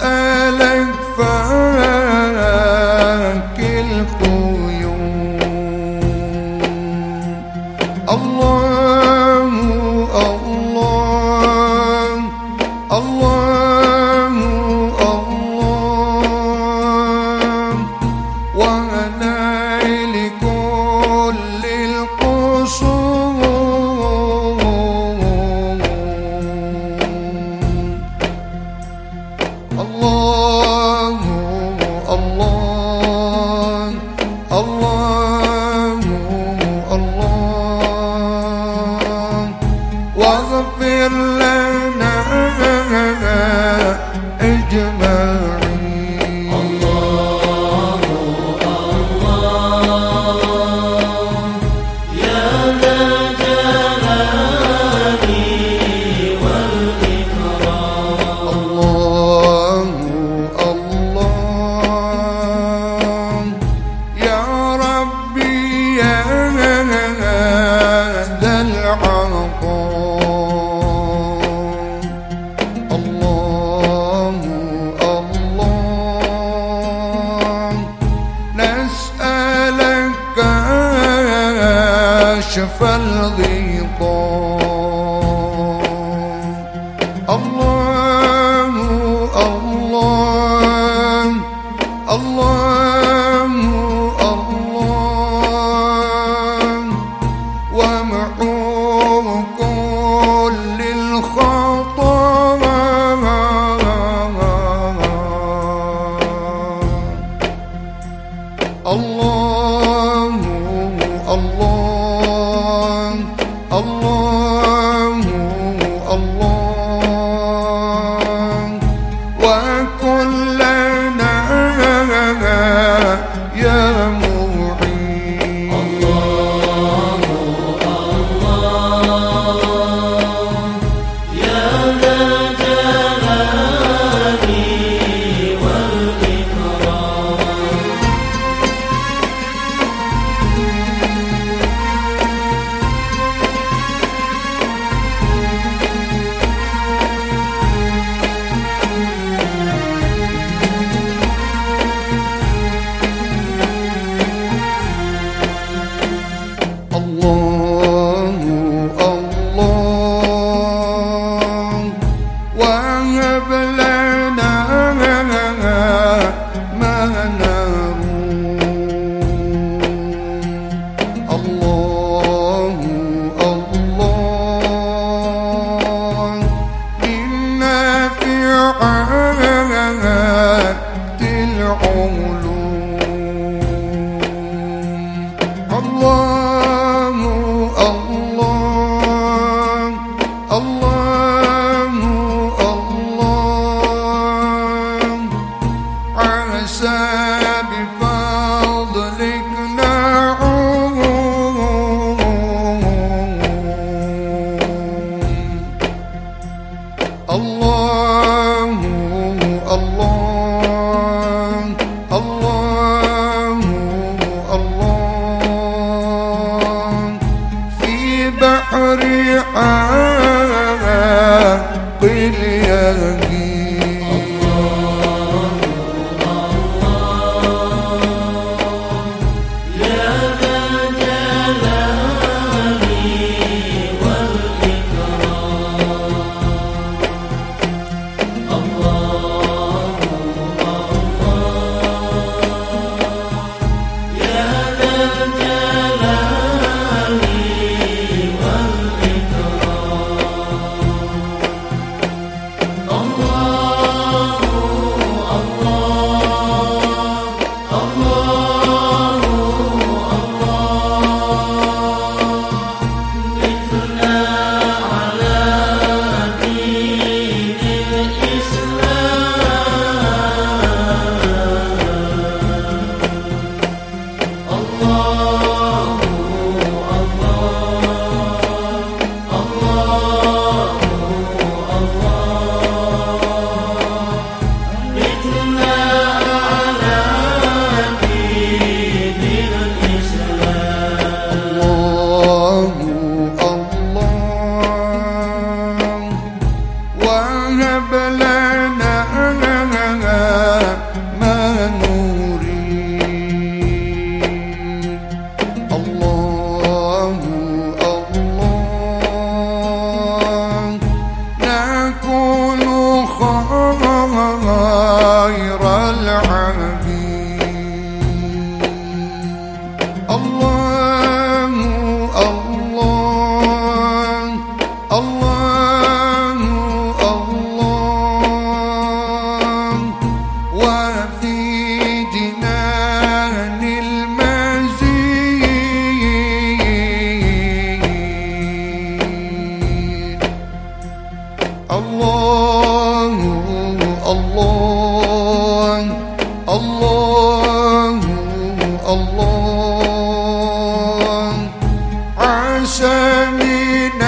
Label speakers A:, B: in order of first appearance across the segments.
A: Er eleng ver. gönül Allah. brilhando. الله عسى من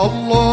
A: الله